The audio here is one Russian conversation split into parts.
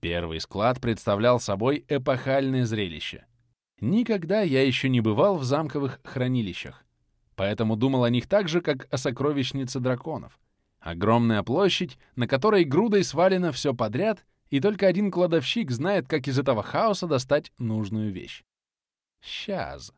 Первый склад представлял собой эпохальное зрелище. Никогда я еще не бывал в замковых хранилищах, поэтому думал о них так же, как о сокровищнице драконов. Огромная площадь, на которой грудой свалено все подряд, и только один кладовщик знает, как из этого хаоса достать нужную вещь. Сейчас.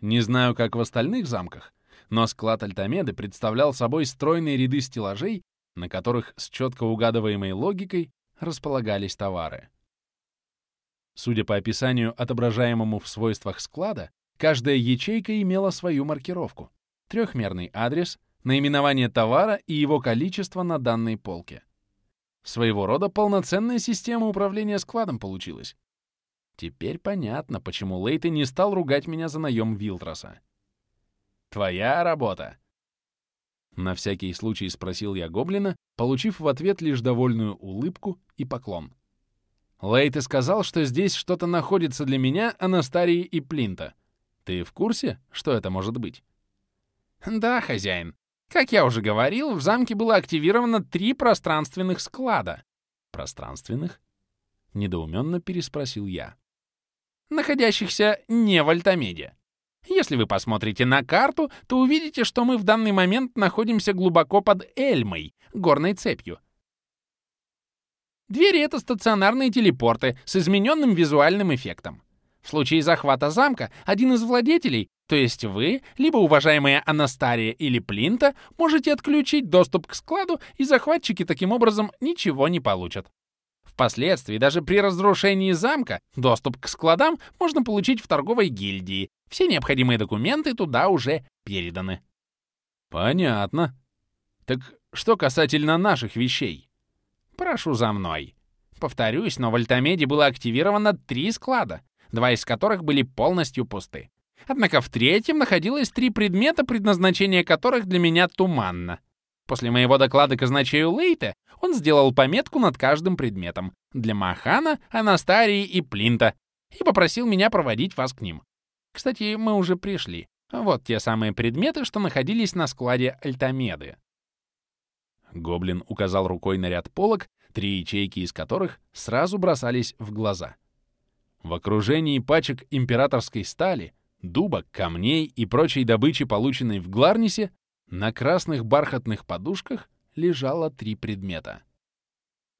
Не знаю, как в остальных замках, но склад Альтамеды представлял собой стройные ряды стеллажей, на которых с четко угадываемой логикой располагались товары. Судя по описанию, отображаемому в свойствах склада, каждая ячейка имела свою маркировку, трехмерный адрес, наименование товара и его количество на данной полке. Своего рода полноценная система управления складом получилась. Теперь понятно, почему Лейты не стал ругать меня за наем Вилтроса. «Твоя работа!» На всякий случай спросил я Гоблина, получив в ответ лишь довольную улыбку и поклон. Лейты сказал, что здесь что-то находится для меня, Анастарии и Плинта. Ты в курсе, что это может быть? Да, хозяин. Как я уже говорил, в замке было активировано три пространственных склада. Пространственных? Недоуменно переспросил я находящихся не в Альтамеде. Если вы посмотрите на карту, то увидите, что мы в данный момент находимся глубоко под Эльмой, горной цепью. Двери — это стационарные телепорты с измененным визуальным эффектом. В случае захвата замка один из владетелей, то есть вы, либо уважаемая Анастария или Плинта, можете отключить доступ к складу, и захватчики таким образом ничего не получат. Впоследствии, даже при разрушении замка, доступ к складам можно получить в торговой гильдии. Все необходимые документы туда уже переданы. Понятно. Так что касательно наших вещей? Прошу за мной. Повторюсь, но в Альтамеде было активировано три склада, два из которых были полностью пусты. Однако в третьем находилось три предмета, предназначение которых для меня туманно. После моего доклада казначею Лейте он сделал пометку над каждым предметом для Махана, Анастарии и Плинта и попросил меня проводить вас к ним. Кстати, мы уже пришли. Вот те самые предметы, что находились на складе Альтамеды. Гоблин указал рукой на ряд полок, три ячейки из которых сразу бросались в глаза. В окружении пачек императорской стали, дуба, камней и прочей добычи, полученной в Гларнисе, на красных бархатных подушках лежало три предмета.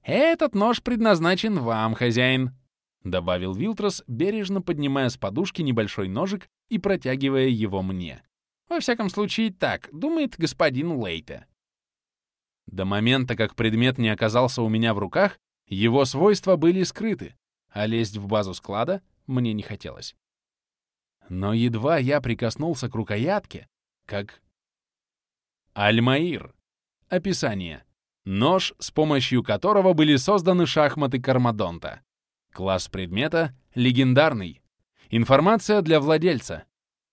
«Этот нож предназначен вам, хозяин», — добавил Вилтрос, бережно поднимая с подушки небольшой ножик и протягивая его мне. «Во всяком случае, так думает господин Лейте». До момента, как предмет не оказался у меня в руках, его свойства были скрыты, а лезть в базу склада мне не хотелось. Но едва я прикоснулся к рукоятке, как Альмаир. Описание. Нож, с помощью которого были созданы шахматы Кармадонта. Класс предмета — легендарный. Информация для владельца.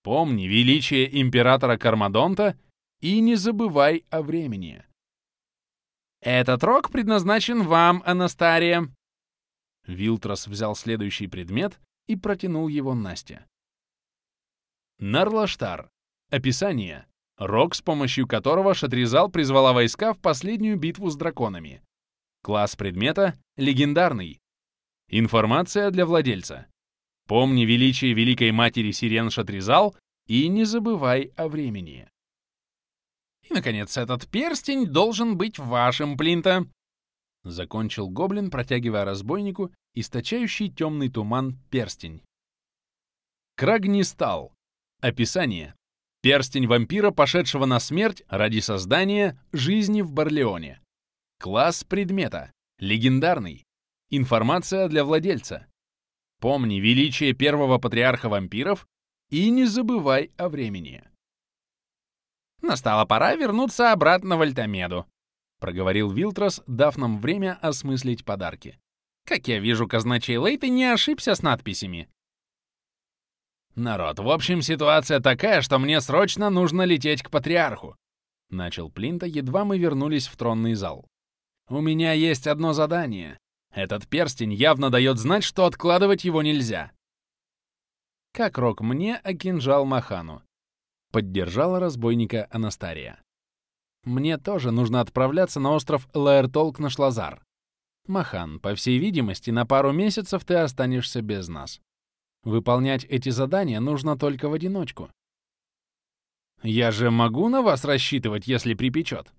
Помни величие императора Кармадонта и не забывай о времени. «Этот рог предназначен вам, Анастария!» Вилтрос взял следующий предмет и протянул его Насте. Нарлаштар. Описание. Рог, с помощью которого Шатризал призвала войска в последнюю битву с драконами. Класс предмета — легендарный. Информация для владельца. Помни величие Великой Матери Сирен Шатризал и не забывай о времени. И, наконец, этот перстень должен быть вашим, Плинта. Закончил гоблин, протягивая разбойнику источающий темный туман перстень. Крагнистал. Описание. Перстень вампира, пошедшего на смерть ради создания жизни в Барлеоне. Класс предмета. Легендарный. Информация для владельца. Помни величие первого патриарха вампиров и не забывай о времени. «Настала пора вернуться обратно в Альтамеду», — проговорил Вилтрос, дав нам время осмыслить подарки. «Как я вижу, казначей Лейты не ошибся с надписями. «Народ, в общем, ситуация такая, что мне срочно нужно лететь к патриарху», — начал Плинта, едва мы вернулись в тронный зал. «У меня есть одно задание. Этот перстень явно дает знать, что откладывать его нельзя». «Как рок мне, а кинжал Махану», — поддержала разбойника Анастария. «Мне тоже нужно отправляться на остров Лаэртолк на Шлазар. Махан, по всей видимости, на пару месяцев ты останешься без нас. Выполнять эти задания нужно только в одиночку. Я же могу на вас рассчитывать, если припечет?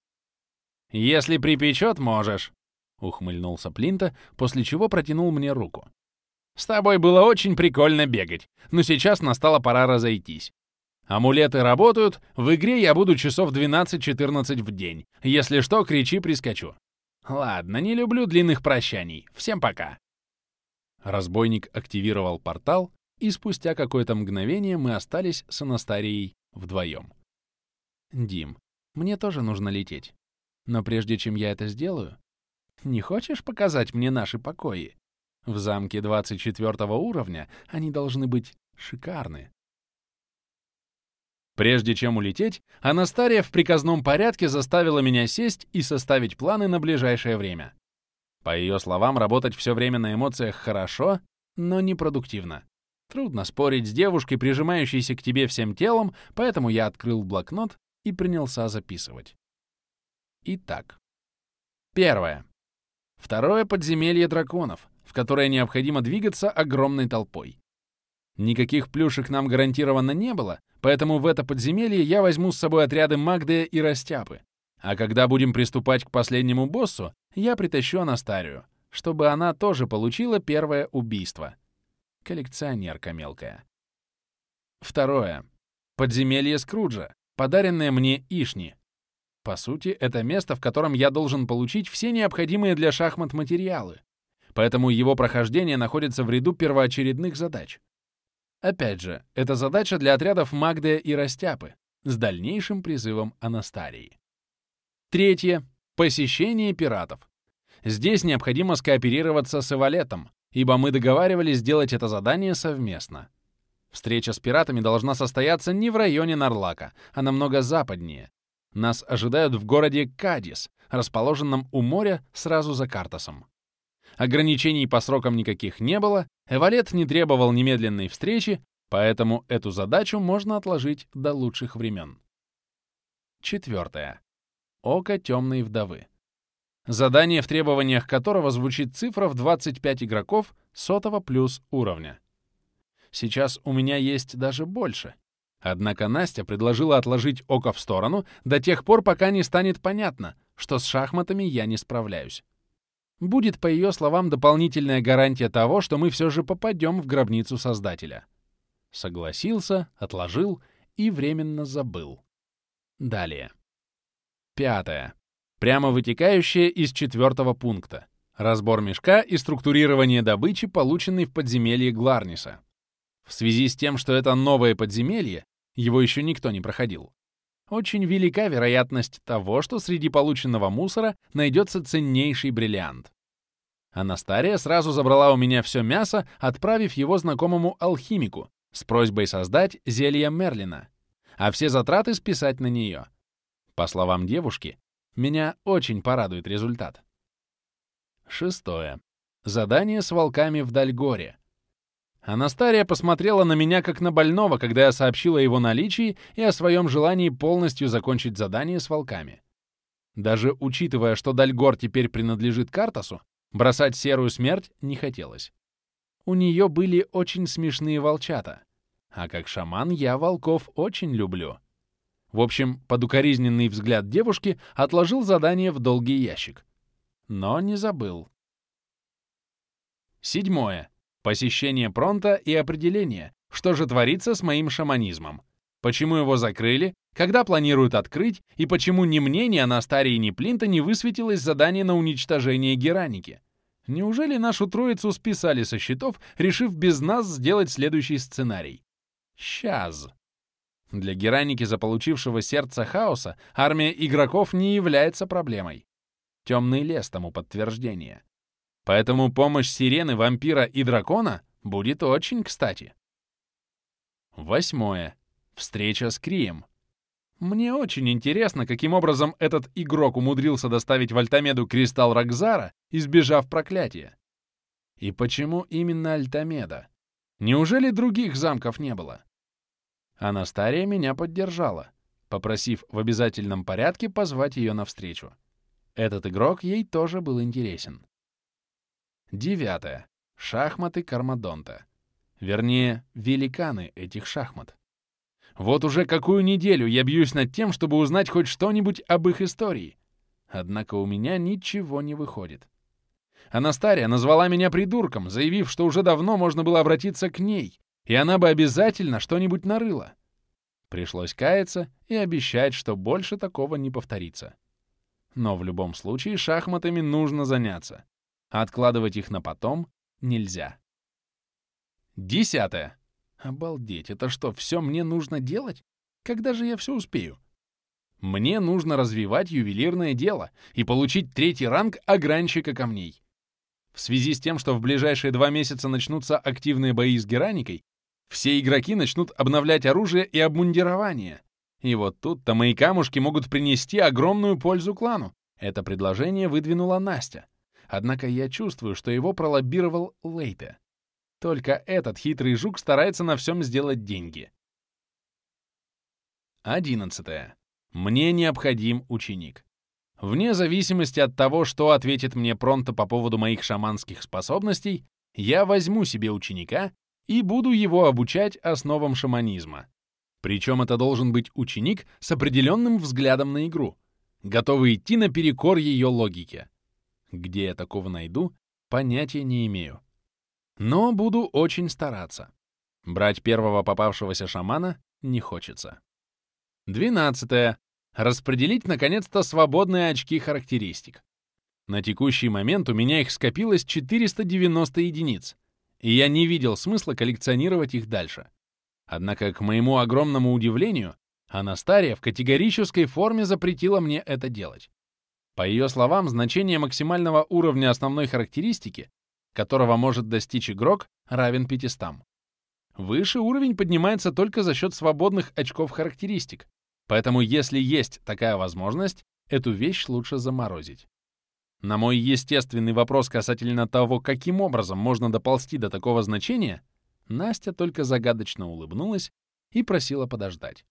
Если припечет, можешь, ухмыльнулся Плинта, после чего протянул мне руку. С тобой было очень прикольно бегать, но сейчас настала пора разойтись. Амулеты работают, в игре я буду часов 12-14 в день. Если что, кричи, прискочу. Ладно, не люблю длинных прощаний. Всем пока. Разбойник активировал портал, и спустя какое-то мгновение мы остались с Анастарией вдвоем. «Дим, мне тоже нужно лететь. Но прежде чем я это сделаю, не хочешь показать мне наши покои? В замке 24 уровня они должны быть шикарны». Прежде чем улететь, Анастария в приказном порядке заставила меня сесть и составить планы на ближайшее время. По ее словам, работать все время на эмоциях хорошо, но непродуктивно. Трудно спорить с девушкой, прижимающейся к тебе всем телом, поэтому я открыл блокнот и принялся записывать. Итак. Первое. Второе подземелье драконов, в которое необходимо двигаться огромной толпой. Никаких плюшек нам гарантированно не было, поэтому в это подземелье я возьму с собой отряды Магдея и Растяпы. А когда будем приступать к последнему боссу, я притащу Анастарию, чтобы она тоже получила первое убийство. Коллекционерка мелкая. Второе. Подземелье Скруджа, подаренное мне Ишни. По сути, это место, в котором я должен получить все необходимые для шахмат материалы, поэтому его прохождение находится в ряду первоочередных задач. Опять же, это задача для отрядов Магдея и Растяпы с дальнейшим призывом Анастарии. Третье. Посещение пиратов. Здесь необходимо скооперироваться с Эвалетом, ибо мы договаривались сделать это задание совместно. Встреча с пиратами должна состояться не в районе Нарлака, а намного западнее. Нас ожидают в городе Кадис, расположенном у моря сразу за Картасом. Ограничений по срокам никаких не было, Эвалет не требовал немедленной встречи, поэтому эту задачу можно отложить до лучших времен. Четвертое. Око темной вдовы задание в требованиях которого звучит цифра в 25 игроков сотого плюс уровня. Сейчас у меня есть даже больше. Однако Настя предложила отложить око в сторону до тех пор, пока не станет понятно, что с шахматами я не справляюсь. Будет, по ее словам, дополнительная гарантия того, что мы все же попадем в гробницу Создателя. Согласился, отложил и временно забыл. Далее. Пятое прямо вытекающее из четвертого пункта. Разбор мешка и структурирование добычи, полученной в подземелье Гларниса. В связи с тем, что это новое подземелье, его еще никто не проходил, очень велика вероятность того, что среди полученного мусора найдется ценнейший бриллиант. Анастария сразу забрала у меня все мясо, отправив его знакомому алхимику с просьбой создать зелье Мерлина, а все затраты списать на нее. По словам девушки, меня очень порадует результат. Шестое. Задание с волками в Дальгоре. Анастария посмотрела на меня как на больного, когда я сообщила о его наличии и о своем желании полностью закончить задание с волками. Даже учитывая, что Дальгор теперь принадлежит Картасу, бросать серую смерть не хотелось. У нее были очень смешные волчата, а как шаман я волков очень люблю. В общем, под укоризненный взгляд девушки отложил задание в долгий ящик. Но не забыл. Седьмое. Посещение Пронта и определение, что же творится с моим шаманизмом. Почему его закрыли, когда планируют открыть, и почему ни мне, ни Анастарии, ни Плинта не высветилось задание на уничтожение Гераники. Неужели нашу троицу списали со счетов, решив без нас сделать следующий сценарий? Сейчас. Для Гераники, заполучившего сердце хаоса, армия игроков не является проблемой. Темный лес тому подтверждение. Поэтому помощь сирены, вампира и дракона будет очень кстати. Восьмое. Встреча с Крием. Мне очень интересно, каким образом этот игрок умудрился доставить в Альтамеду кристалл Рокзара, избежав проклятия. И почему именно Альтамеда? Неужели других замков не было? Анастария меня поддержала, попросив в обязательном порядке позвать ее навстречу. Этот игрок ей тоже был интересен. Девятое. Шахматы Кармадонта. Вернее, великаны этих шахмат. Вот уже какую неделю я бьюсь над тем, чтобы узнать хоть что-нибудь об их истории. Однако у меня ничего не выходит. Анастария назвала меня придурком, заявив, что уже давно можно было обратиться к ней, и она бы обязательно что-нибудь нарыла. Пришлось каяться и обещать, что больше такого не повторится. Но в любом случае шахматами нужно заняться. откладывать их на потом нельзя. Десятое. Обалдеть, это что, все мне нужно делать? Когда же я все успею? Мне нужно развивать ювелирное дело и получить третий ранг огранщика камней. В связи с тем, что в ближайшие два месяца начнутся активные бои с Гераникой, все игроки начнут обновлять оружие и обмундирование. И вот тут-то мои камушки могут принести огромную пользу клану. Это предложение выдвинула Настя. Однако я чувствую, что его пролоббировал Лейте. Только этот хитрый жук старается на всем сделать деньги. 11. Мне необходим ученик. Вне зависимости от того, что ответит мне Пронто по поводу моих шаманских способностей, я возьму себе ученика и буду его обучать основам шаманизма. Причем это должен быть ученик с определенным взглядом на игру, готовый идти наперекор ее логике. Где я такого найду, понятия не имею. Но буду очень стараться. Брать первого попавшегося шамана не хочется. Двенадцатое. Распределить, наконец-то, свободные очки характеристик. На текущий момент у меня их скопилось 490 единиц, и я не видел смысла коллекционировать их дальше. Однако, к моему огромному удивлению, Анастария в категорической форме запретила мне это делать. По ее словам, значение максимального уровня основной характеристики, которого может достичь игрок, равен 500. Выше уровень поднимается только за счет свободных очков характеристик, поэтому если есть такая возможность, эту вещь лучше заморозить. На мой естественный вопрос касательно того, каким образом можно доползти до такого значения, Настя только загадочно улыбнулась и просила подождать.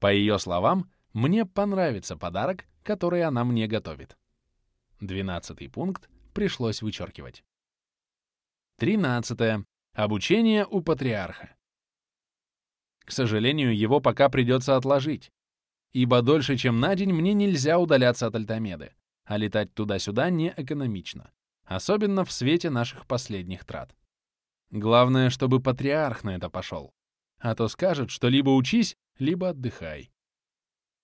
По ее словам, мне понравится подарок, который она мне готовит. Двенадцатый пункт пришлось вычеркивать. Тринадцатое. Обучение у патриарха. К сожалению, его пока придется отложить, ибо дольше, чем на день, мне нельзя удаляться от Альтамеды а летать туда-сюда не экономично, особенно в свете наших последних трат. Главное, чтобы патриарх на это пошел, а то скажет, что либо учись, либо отдыхай.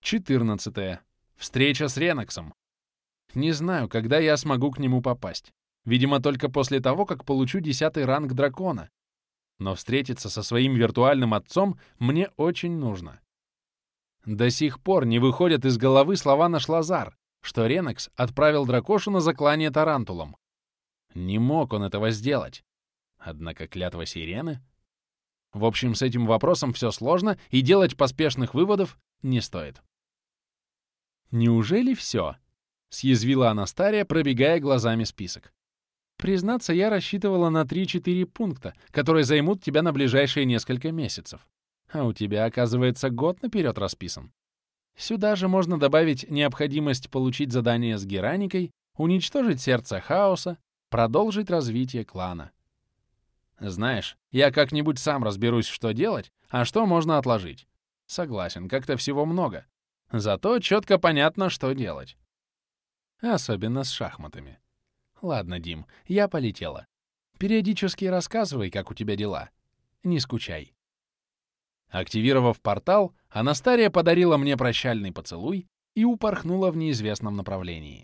14. Встреча с Реноксом. Не знаю, когда я смогу к нему попасть. Видимо, только после того, как получу десятый ранг дракона. Но встретиться со своим виртуальным отцом мне очень нужно. До сих пор не выходят из головы слова наш Лазар, что Ренекс отправил дракошу на заклание тарантулом. Не мог он этого сделать. Однако клятва сирены... В общем, с этим вопросом все сложно, и делать поспешных выводов не стоит. «Неужели все?» — съязвила Анастария, пробегая глазами список. «Признаться, я рассчитывала на 3-4 пункта, которые займут тебя на ближайшие несколько месяцев. А у тебя, оказывается, год наперед расписан. Сюда же можно добавить необходимость получить задание с Гераникой, уничтожить сердце хаоса, продолжить развитие клана. Знаешь, я как-нибудь сам разберусь, что делать, а что можно отложить. Согласен, как-то всего много. Зато четко понятно, что делать. Особенно с шахматами. Ладно, Дим, я полетела. Периодически рассказывай, как у тебя дела. Не скучай. Активировав портал, Анастария подарила мне прощальный поцелуй и упорхнула в неизвестном направлении.